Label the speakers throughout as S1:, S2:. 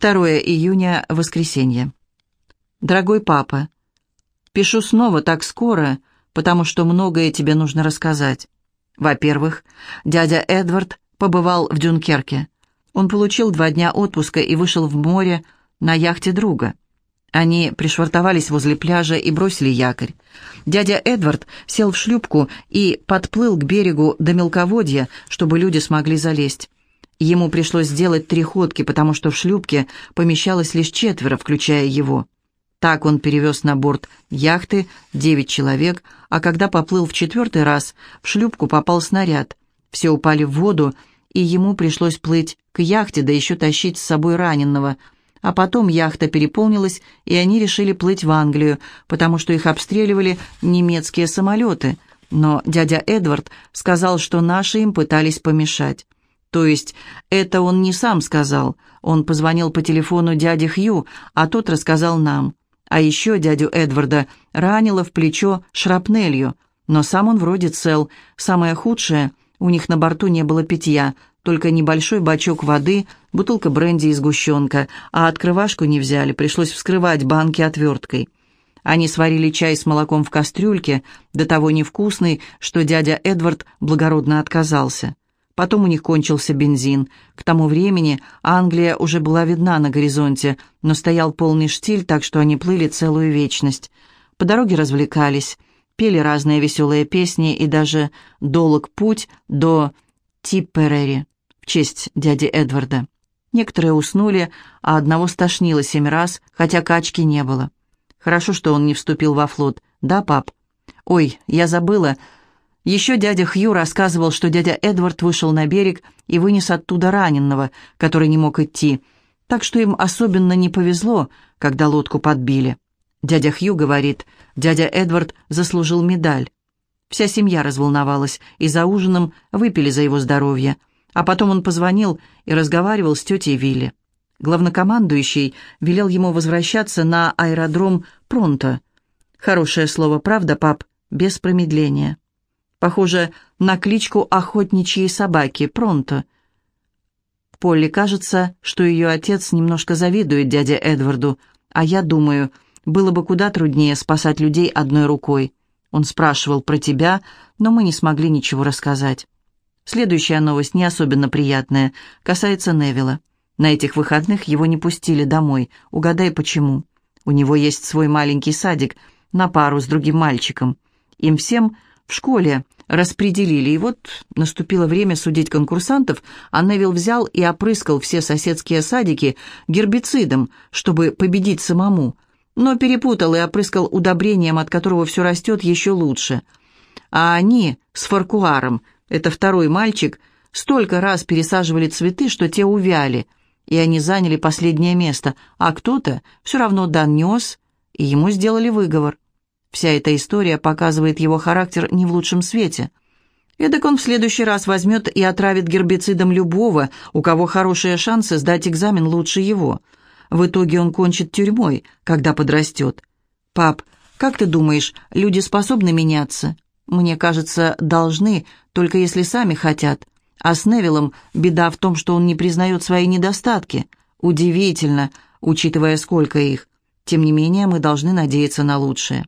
S1: 2 июня, воскресенье. Дорогой папа, пишу снова так скоро, потому что многое тебе нужно рассказать. Во-первых, дядя Эдвард побывал в Дюнкерке. Он получил два дня отпуска и вышел в море на яхте друга. Они пришвартовались возле пляжа и бросили якорь. Дядя Эдвард сел в шлюпку и подплыл к берегу до мелководья, чтобы люди смогли залезть. Ему пришлось сделать три ходки, потому что в шлюпке помещалось лишь четверо, включая его. Так он перевез на борт яхты девять человек, а когда поплыл в четвертый раз, в шлюпку попал снаряд. Все упали в воду, и ему пришлось плыть к яхте, да еще тащить с собой раненого. А потом яхта переполнилась, и они решили плыть в Англию, потому что их обстреливали немецкие самолеты. Но дядя Эдвард сказал, что наши им пытались помешать. То есть это он не сам сказал, он позвонил по телефону дяде Хью, а тот рассказал нам. А еще дядю Эдварда ранило в плечо шрапнелью, но сам он вроде цел. Самое худшее, у них на борту не было питья, только небольшой бачок воды, бутылка бренди и сгущенка, а открывашку не взяли, пришлось вскрывать банки отверткой. Они сварили чай с молоком в кастрюльке, до того невкусный, что дядя Эдвард благородно отказался. Потом у них кончился бензин. К тому времени Англия уже была видна на горизонте, но стоял полный штиль, так что они плыли целую вечность. По дороге развлекались, пели разные веселые песни и даже долг путь до Типперери в честь дяди Эдварда. Некоторые уснули, а одного стошнило семь раз, хотя качки не было. Хорошо, что он не вступил во флот. Да, пап? Ой, я забыла, еще дядя Хью рассказывал, что дядя Эдвард вышел на берег и вынес оттуда раненого, который не мог идти, так что им особенно не повезло, когда лодку подбили. Дядя Хью говорит, дядя Эдвард заслужил медаль. Вся семья разволновалась, и за ужином выпили за его здоровье. А потом он позвонил и разговаривал с тетей Вилли. Главнокомандующий велел ему возвращаться на аэродром Пронто. Хорошее слово, правда, пап? Без промедления. Похоже на кличку охотничьей собаки Пронто. Полли кажется, что ее отец немножко завидует дяде Эдварду, а я думаю, было бы куда труднее спасать людей одной рукой. Он спрашивал про тебя, но мы не смогли ничего рассказать. Следующая новость не особенно приятная, касается Невилла. На этих выходных его не пустили домой. Угадай, почему. У него есть свой маленький садик на пару с другим мальчиком. Им всем в школе распределили, и вот наступило время судить конкурсантов, а Невил взял и опрыскал все соседские садики гербицидом, чтобы победить самому, но перепутал и опрыскал удобрением, от которого все растет еще лучше. А они с Фаркуаром, это второй мальчик, столько раз пересаживали цветы, что те увяли, и они заняли последнее место, а кто-то все равно донес, и ему сделали выговор. Вся эта история показывает его характер не в лучшем свете. Эдак он в следующий раз возьмет и отравит гербицидом любого, у кого хорошие шансы сдать экзамен лучше его. В итоге он кончит тюрьмой, когда подрастет. «Пап, как ты думаешь, люди способны меняться?» «Мне кажется, должны, только если сами хотят. А с Невиллом беда в том, что он не признает свои недостатки. Удивительно, учитывая, сколько их. Тем не менее, мы должны надеяться на лучшее».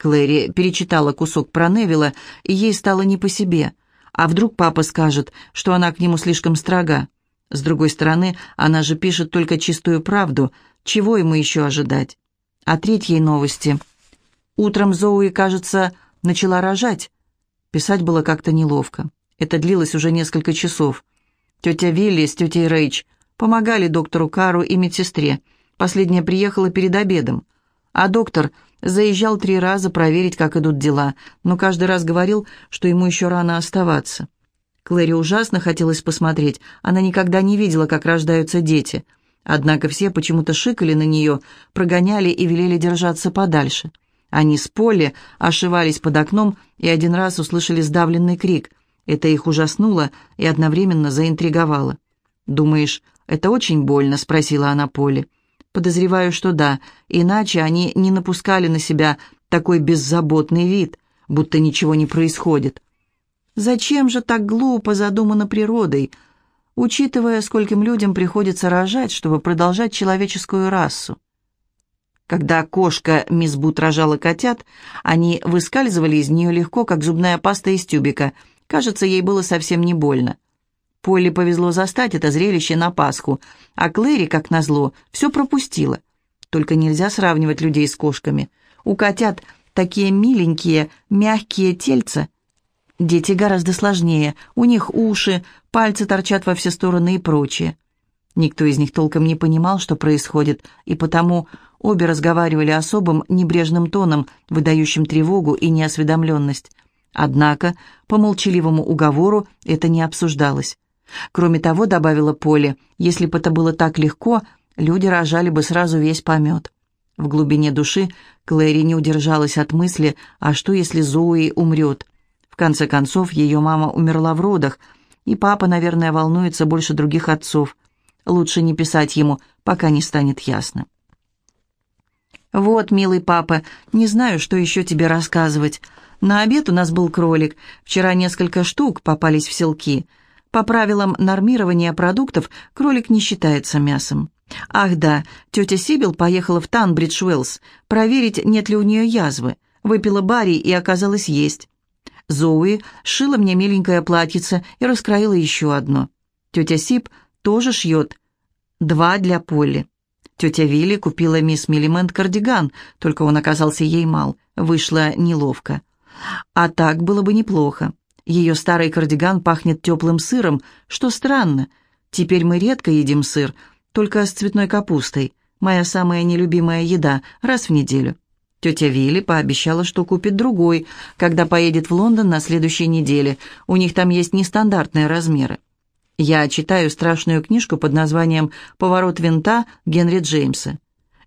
S1: Клэри перечитала кусок про Невилла, и ей стало не по себе. А вдруг папа скажет, что она к нему слишком строга? С другой стороны, она же пишет только чистую правду. Чего ему еще ожидать? А третьей новости. Утром Зоуи, кажется, начала рожать. Писать было как-то неловко. Это длилось уже несколько часов. Тетя Вилли с тетей Рэйч помогали доктору Кару и медсестре. Последняя приехала перед обедом. А доктор Заезжал три раза проверить, как идут дела, но каждый раз говорил, что ему еще рано оставаться. Клэри ужасно хотелось посмотреть. Она никогда не видела, как рождаются дети. Однако все почему-то шикали на нее, прогоняли и велели держаться подальше. Они с Полли ошивались под окном и один раз услышали сдавленный крик. Это их ужаснуло и одновременно заинтриговало. «Думаешь, это очень больно?» — спросила она Полли. Подозреваю, что да, иначе они не напускали на себя такой беззаботный вид, будто ничего не происходит. Зачем же так глупо задумано природой? учитывая, скольким людям приходится рожать, чтобы продолжать человеческую расу. Когда кошка мисс Бут рожала котят, они выскальзывали из нее легко, как зубная паста из тюбика. Кажется, ей было совсем не больно. Полли повезло застать это зрелище на Пасху, а Клэри, как назло, все пропустила. Только нельзя сравнивать людей с кошками. У котят такие миленькие, мягкие тельца. Дети гораздо сложнее, у них уши, пальцы торчат во все стороны и прочее. Никто из них толком не понимал, что происходит, и потому Обе разговаривали особым небрежным тоном, выдающим тревогу и неосведомленность. Однако по молчаливому уговору это не обсуждалось. Кроме того, добавила Поле, если бы это было так легко, люди рожали бы сразу весь помет. В глубине души Клэри не удержалась от мысли, а что если Зои умрет? В конце концов, ее мама умерла в родах, и папа, наверное, волнуется больше других отцов. Лучше не писать ему, пока не станет ясно. «Вот, милый папа, не знаю, что еще тебе рассказывать. На обед у нас был кролик. Вчера несколько штук попались в селки. По правилам нормирования продуктов кролик не считается мясом. Ах да, тетя Сибил поехала в Танбридж Уэллс проверить, нет ли у нее язвы. Выпила Барри и оказалось есть. Зоуи шила мне миленькое платьице и раскроила еще одно. Тетя Сиб тоже шьет. Два для Полли. Тетя Вилли купила мисс Миллимент кардиган, только он оказался ей мал. Вышло неловко. А так было бы неплохо. Ее старый кардиган пахнет теплым сыром, что странно. Теперь мы редко едим сыр, только с цветной капустой. Моя самая нелюбимая еда, раз в неделю. Тетя Вилли пообещала, что купит другой, когда поедет в Лондон на следующей неделе. У них там есть нестандартные размеры. Я читаю страшную книжку под названием «Поворот винта» Генри Джеймса.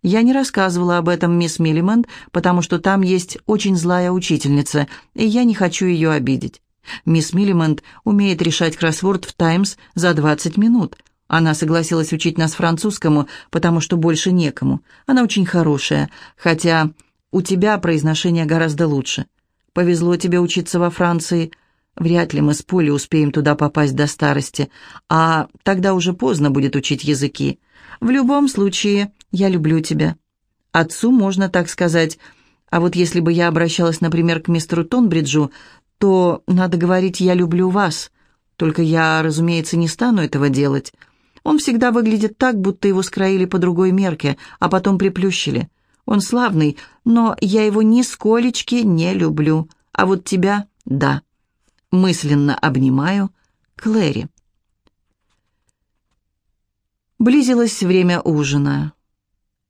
S1: Я не рассказывала об этом мисс Миллимент, потому что там есть очень злая учительница, и я не хочу ее обидеть. Мисс Миллимент умеет решать кроссворд в «Таймс» за 20 минут. Она согласилась учить нас французскому, потому что больше некому. Она очень хорошая, хотя у тебя произношение гораздо лучше. Повезло тебе учиться во Франции – Вряд ли мы с Полей успеем туда попасть до старости, а тогда уже поздно будет учить языки. В любом случае, я люблю тебя. Отцу можно так сказать. А вот если бы я обращалась, например, к мистеру Тонбриджу, то надо говорить «я люблю вас». Только я, разумеется, не стану этого делать. Он всегда выглядит так, будто его скроили по другой мерке, а потом приплющили. Он славный, но я его нисколечки не люблю. А вот тебя — да. Мысленно обнимаю Клэри. Близилось время ужина.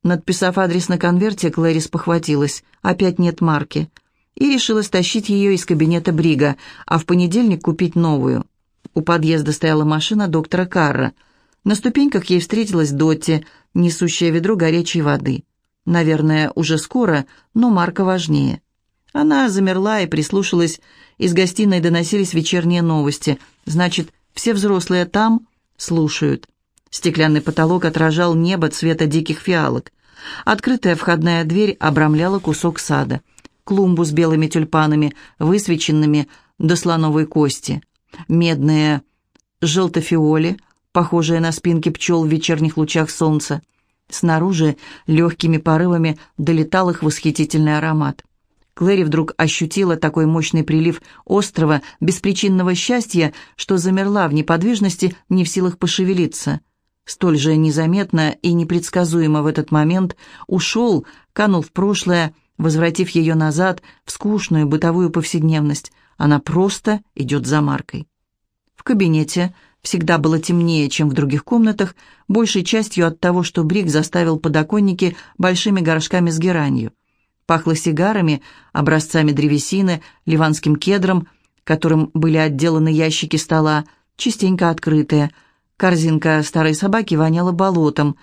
S1: Надписав адрес на конверте, Клэри спохватилась. Опять нет марки. И решила стащить ее из кабинета Брига, а в понедельник купить новую. У подъезда стояла машина доктора Карра. На ступеньках ей встретилась Дотти, несущая ведро горячей воды. Наверное, уже скоро, но марка важнее. Она замерла и прислушалась. Из гостиной доносились вечерние новости. Значит, все взрослые там слушают. Стеклянный потолок отражал небо цвета диких фиалок. Открытая входная дверь обрамляла кусок сада. Клумбу с белыми тюльпанами, высвеченными до слоновой кости. Медные желтофиоли, похожие на спинки пчел в вечерних лучах солнца. Снаружи легкими порывами долетал их восхитительный аромат. Клэри вдруг ощутила такой мощный прилив острого, беспричинного счастья, что замерла в неподвижности, не в силах пошевелиться. Столь же незаметно и непредсказуемо в этот момент ушел, канул в прошлое, возвратив ее назад в скучную бытовую повседневность. Она просто идет за Маркой. В кабинете всегда было темнее, чем в других комнатах, большей частью от того, что Брик заставил подоконники большими горшками с геранью. Пахло сигарами, образцами древесины, ливанским кедром, которым были отделаны ящики стола, частенько открытые. Корзинка старой собаки воняла болотом.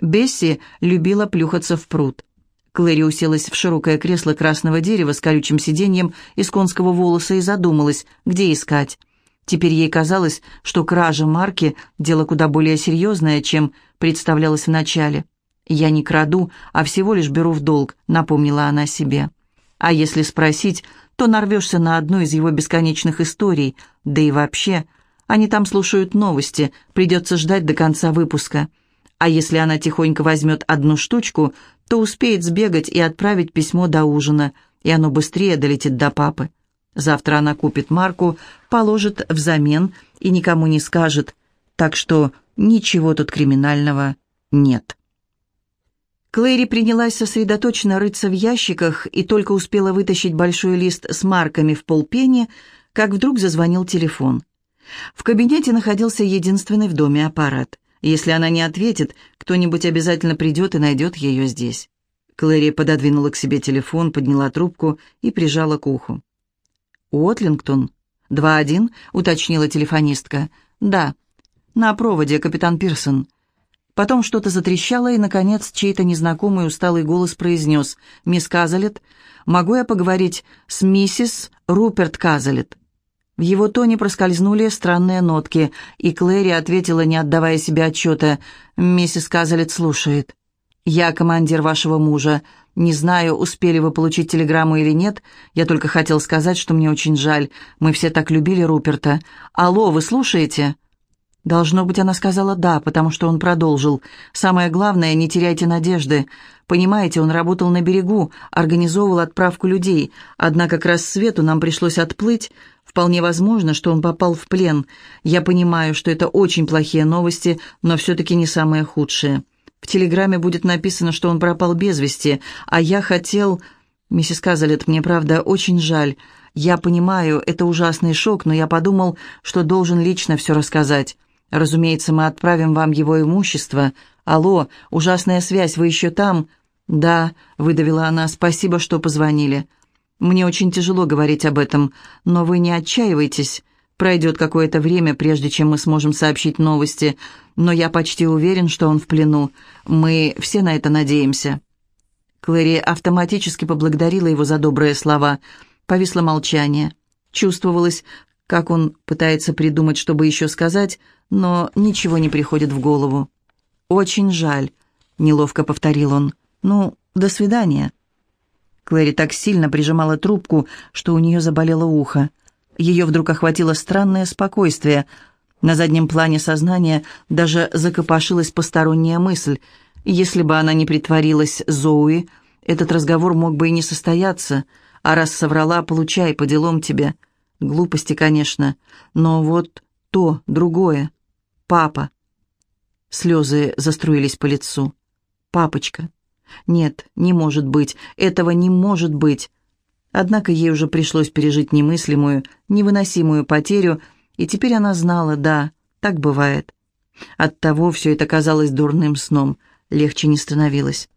S1: Бесси любила плюхаться в пруд. Клэри уселась в широкое кресло красного дерева с колючим сиденьем из конского волоса и задумалась, где искать. Теперь ей казалось, что кража марки – дело куда более серьезное, чем представлялось вначале. «Я не краду, а всего лишь беру в долг», — напомнила она себе. «А если спросить, то нарвешься на одну из его бесконечных историй, да и вообще, Они там слушают новости, придется ждать до конца выпуска. А если она тихонько возьмет одну штучку, то успеет сбегать и отправить письмо до ужина, и оно быстрее долетит до папы. Завтра она купит марку, положит взамен и никому не скажет, так что ничего тут криминального нет. Клэри принялась сосредоточенно рыться в ящиках и только успела вытащить большой лист с марками в полпени, как вдруг зазвонил телефон. В кабинете находился единственный в доме аппарат. Если она не ответит, кто-нибудь обязательно придет и найдет ее здесь. Клэри пододвинула к себе телефон, подняла трубку и прижала к уху. «Уотлингтон?» «Два один?» — уточнила телефонистка. «Да». «На проводе, капитан Пирсон». Потом что-то затрещало, и, наконец, чей-то незнакомый усталый голос произнес. «Мисс Казалет, могу я поговорить с миссис Руперт Казалет?» В его тоне проскользнули странные нотки, и Клэри ответила, не отдавая себе отчета. «Миссис Казалет слушает». «Я командир вашего мужа. Не знаю, успели вы получить телеграмму или нет. Я только хотел сказать, что мне очень жаль. Мы все так любили Руперта. Алло, вы слушаете?» Должно быть, она сказала «да», потому что он продолжил. «Самое главное, не теряйте надежды. Понимаете, он работал на берегу, организовывал отправку людей, однако к рассвету нам пришлось отплыть. Вполне возможно, что он попал в плен. Я понимаю, что это очень плохие новости, но все-таки не самые худшие. В телеграмме будет написано, что он пропал без вести, а я хотел... Миссис Казалет, мне правда очень жаль. Я понимаю, это ужасный шок, но я подумал, что должен лично все рассказать. Разумеется, мы отправим вам его имущество. Алло, ужасная связь, вы еще там?» «Да», — выдавила она, — «спасибо, что позвонили. Мне очень тяжело говорить об этом, но вы не отчаивайтесь. Пройдет какое-то время, прежде чем мы сможем сообщить новости, но я почти уверен, что он в плену. Мы все на это надеемся». Клэри автоматически поблагодарила его за добрые слова. Повисло молчание. Чувствовалось, как он пытается придумать, чтобы еще сказать, но ничего не приходит в голову. «Очень жаль», — неловко повторил он. «Ну, до свидания». Клэри так сильно прижимала трубку, что у нее заболело ухо. Ее вдруг охватило странное спокойствие. На заднем плане сознания даже закопошилась посторонняя мысль. Если бы она не притворилась Зоуи, этот разговор мог бы и не состояться. А раз соврала, получай, по делам тебе. Глупости, конечно, но вот то, другое. Папа. Слезы заструились по лицу. Папочка. Нет, не может быть, этого не может быть. Однако ей уже пришлось пережить немыслимую, невыносимую потерю, и теперь она знала, да, так бывает. Оттого все это казалось дурным сном, легче не становилось.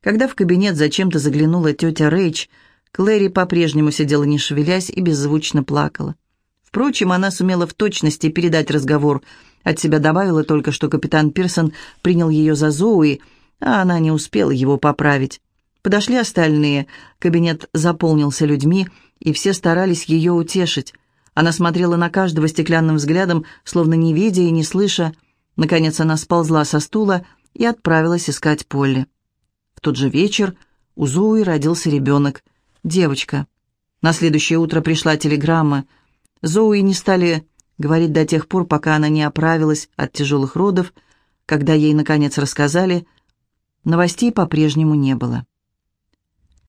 S1: Когда в кабинет зачем-то заглянула тетя Рэйч, Клэри по-прежнему сидела не шевелясь и беззвучно плакала. Впрочем, она сумела в точности передать разговор. От себя добавила только, что капитан Пирсон принял ее за Зоуи, а она не успела его поправить. Подошли остальные, кабинет заполнился людьми, и все старались ее утешить. Она смотрела на каждого стеклянным взглядом, словно не видя и не слыша. Наконец она сползла со стула и отправилась искать Полли. В тот же вечер у Зои родился ребенок, девочка. На следующее утро пришла телеграмма. Зоуи не стали говорить до тех пор, пока она не оправилась от тяжелых родов, когда ей, наконец, рассказали, Новостей по-прежнему не было.